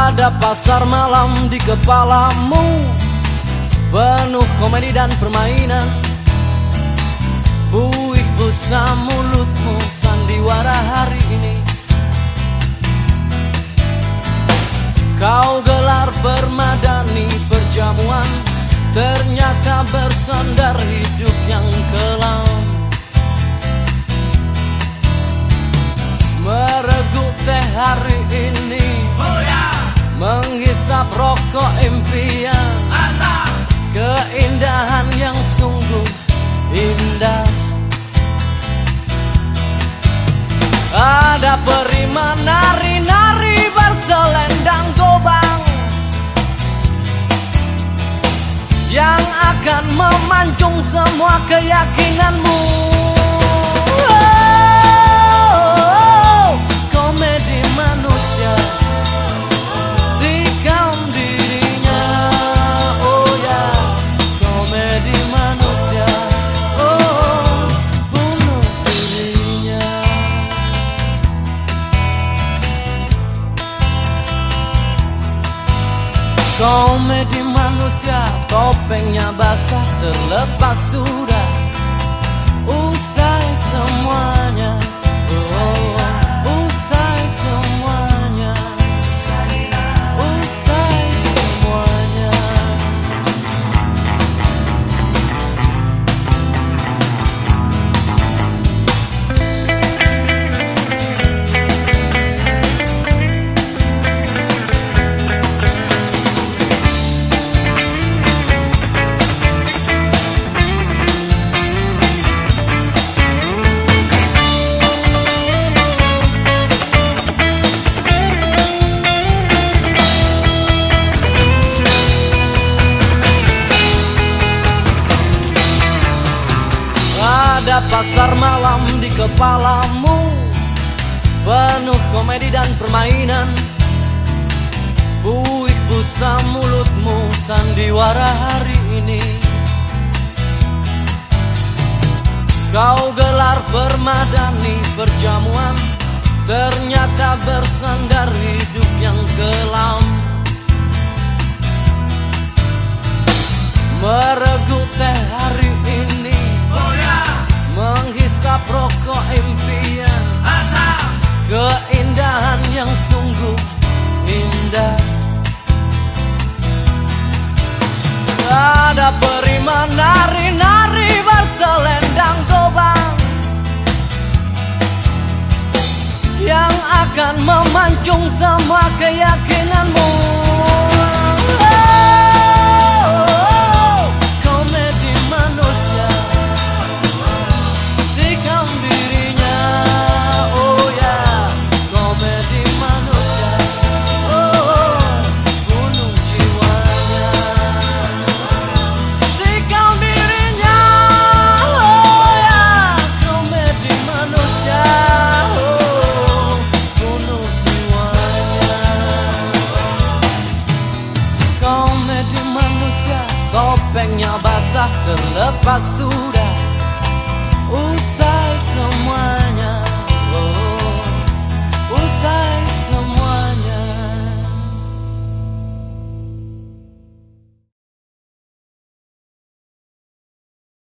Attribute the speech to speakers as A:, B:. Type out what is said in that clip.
A: Ada pasar malam di kepalamu. Penuh komedi dan permainan. Buih busa mulutmu sandiwara hari ini. Kau gelar permadani perjamuan. Ternyata bersandar hidup yang kelam. Meregut teh hari ini Menghisap rokok impian. Keindahan yang sungguh indah. Ada perima nari-nari berselendang gobang. Yang akan memancung semua keyakinanmu Komedi manusia topengnya basah terlepas sudah. Usai Ada pasar malam di kepalamu. Penuh komedi dan permainan. Buih busa mulutmu sandiwara hari ini. Kau gelar permadani perjamuan. Ternyata bersandar hidup yang kelam. Meregut teh hari rokok impian
B: Asal
A: Keindahan yang sungguh indah. Ada perima nari-nari berselendang gobang Yang akan memancung semua keyakinanmu terlepas sudah